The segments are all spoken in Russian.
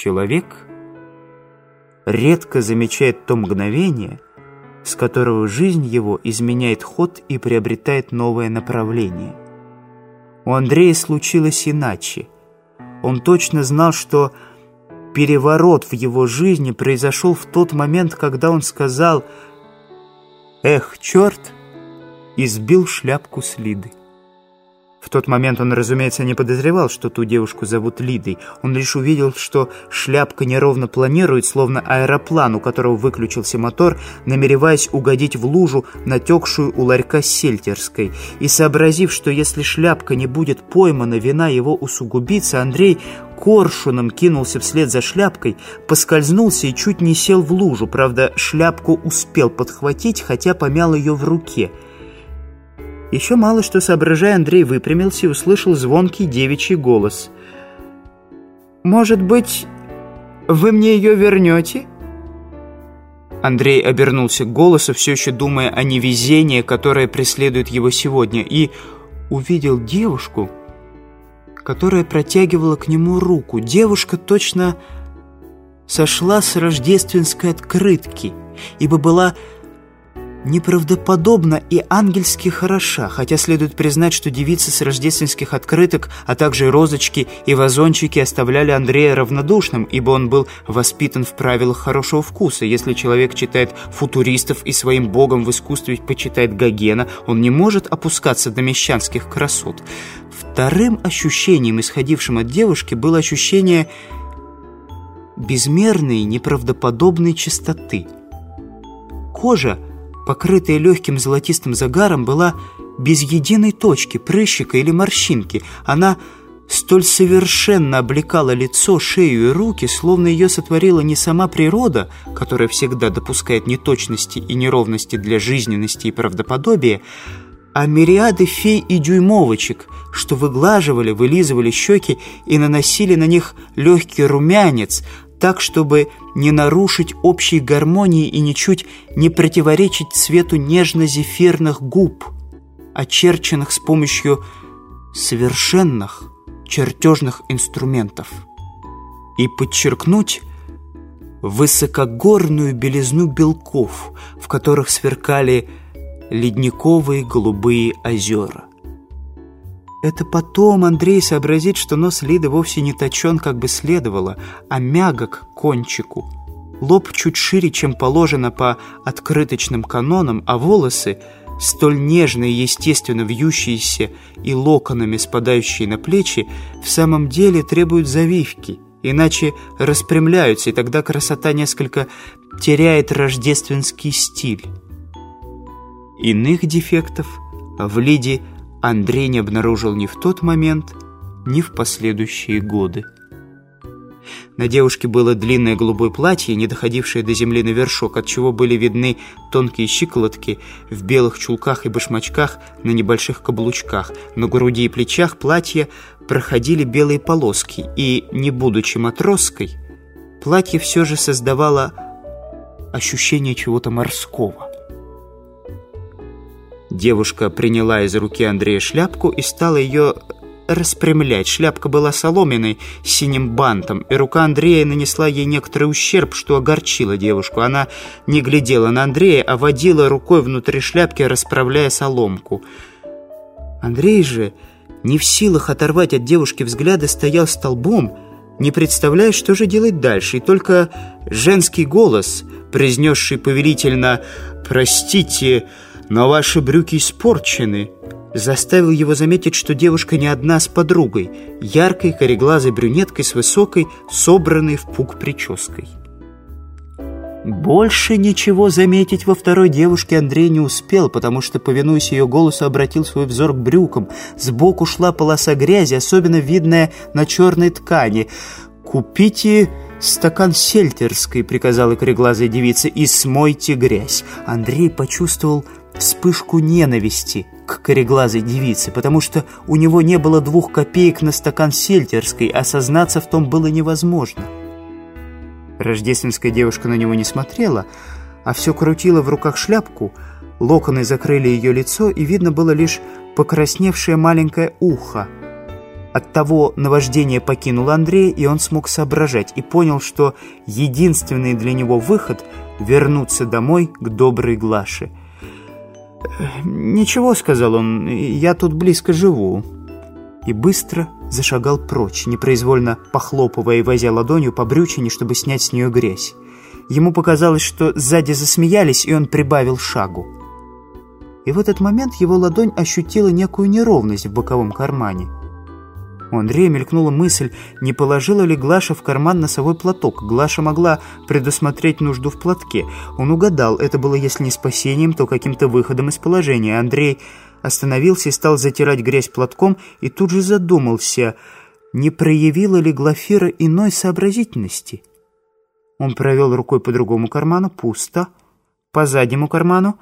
Человек редко замечает то мгновение, с которого жизнь его изменяет ход и приобретает новое направление. У Андрея случилось иначе. Он точно знал, что переворот в его жизни произошел в тот момент, когда он сказал «Эх, черт!» и сбил шляпку с Лиды. В тот момент он, разумеется, не подозревал, что ту девушку зовут Лидой. Он лишь увидел, что шляпка неровно планирует, словно аэроплан, у которого выключился мотор, намереваясь угодить в лужу, натекшую у ларька сельтерской. И сообразив, что если шляпка не будет поймана, вина его усугубится, Андрей коршуном кинулся вслед за шляпкой, поскользнулся и чуть не сел в лужу. Правда, шляпку успел подхватить, хотя помял ее в руке – еще мало что соображая, Андрей выпрямился и услышал звонкий девичий голос. «Может быть, вы мне ее вернете?» Андрей обернулся к голосу, все еще думая о невезении, которое преследует его сегодня, и увидел девушку, которая протягивала к нему руку. Девушка точно сошла с рождественской открытки, ибо была неправдоподобно и ангельски хороша, хотя следует признать, что девицы с рождественских открыток, а также розочки и вазончики оставляли Андрея равнодушным, ибо он был воспитан в правилах хорошего вкуса. Если человек читает футуристов и своим богом в искусстве почитает Гогена, он не может опускаться до мещанских красот. Вторым ощущением, исходившим от девушки, было ощущение безмерной неправдоподобной чистоты. Кожа – покрытая легким золотистым загаром, была без единой точки, прыщика или морщинки. Она столь совершенно облекала лицо, шею и руки, словно ее сотворила не сама природа, которая всегда допускает неточности и неровности для жизненности и правдоподобия, а мириады фей и дюймовочек, что выглаживали, вылизывали щеки и наносили на них легкий румянец, так, чтобы не нарушить общей гармонии и ничуть не противоречить цвету нежно-зефирных губ, очерченных с помощью совершенных чертежных инструментов, и подчеркнуть высокогорную белизну белков, в которых сверкали ледниковые голубые озера. Это потом Андрей сообразит, что нос Лиды вовсе не точен, как бы следовало, а мягок к кончику. Лоб чуть шире, чем положено по открыточным канонам, а волосы, столь нежные естественно вьющиеся и локонами спадающие на плечи, в самом деле требуют завивки, иначе распрямляются, и тогда красота несколько теряет рождественский стиль. Иных дефектов в Лиде – Андрей не обнаружил ни в тот момент, ни в последующие годы. На девушке было длинное голубое платье, не доходившее до земли на вершок, от чего были видны тонкие щиколотки в белых чулках и башмачках на небольших каблучках. На груди и плечах платья проходили белые полоски, и, не будучи матроской, платье все же создавало ощущение чего-то морского. Девушка приняла из руки Андрея шляпку и стала ее распрямлять. Шляпка была соломенной, с синим бантом, и рука Андрея нанесла ей некоторый ущерб, что огорчило девушку. Она не глядела на Андрея, а водила рукой внутри шляпки, расправляя соломку. Андрей же, не в силах оторвать от девушки взгляда, стоял столбом, не представляя, что же делать дальше, и только женский голос, произнесший повелительно «Простите», но ваши брюки испорчены», заставил его заметить, что девушка не одна с подругой, яркой, кореглазой брюнеткой с высокой, собранной в пук прической. Больше ничего заметить во второй девушке Андрей не успел, потому что, повинуясь ее голосу, обратил свой взор к брюкам. Сбоку шла полоса грязи, особенно видная на черной ткани. «Купите стакан сельтерской», — приказала кореглазая девица, — «и смойте грязь». Андрей почувствовал вспышку ненависти к кореглазой девице, потому что у него не было двух копеек на стакан сельтерской, а сознаться в том было невозможно. Рождественская девушка на него не смотрела, а все крутила в руках шляпку, локоны закрыли ее лицо, и видно было лишь покрасневшее маленькое ухо. От того наваждение покинуло Андрея, и он смог соображать, и понял, что единственный для него выход — вернуться домой к доброй Глаше. «Ничего», — сказал он, — «я тут близко живу». И быстро зашагал прочь, непроизвольно похлопывая и возя ладонью по брючине, чтобы снять с нее грязь. Ему показалось, что сзади засмеялись, и он прибавил шагу. И в этот момент его ладонь ощутила некую неровность в боковом кармане. У Андрея мелькнула мысль, не положила ли Глаша в карман носовой платок. Глаша могла предусмотреть нужду в платке. Он угадал, это было если не спасением, то каким-то выходом из положения. Андрей остановился и стал затирать грязь платком, и тут же задумался, не проявила ли Глафира иной сообразительности. Он провел рукой по другому карману, пусто, по заднему карману,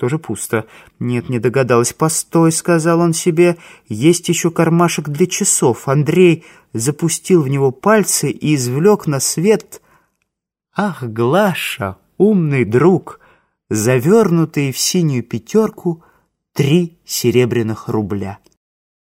тоже пусто. Нет, не догадалась. «Постой», — сказал он себе, — «есть еще кармашек для часов». Андрей запустил в него пальцы и извлек на свет... Ах, Глаша, умный друг, завернутые в синюю пятерку три серебряных рубля.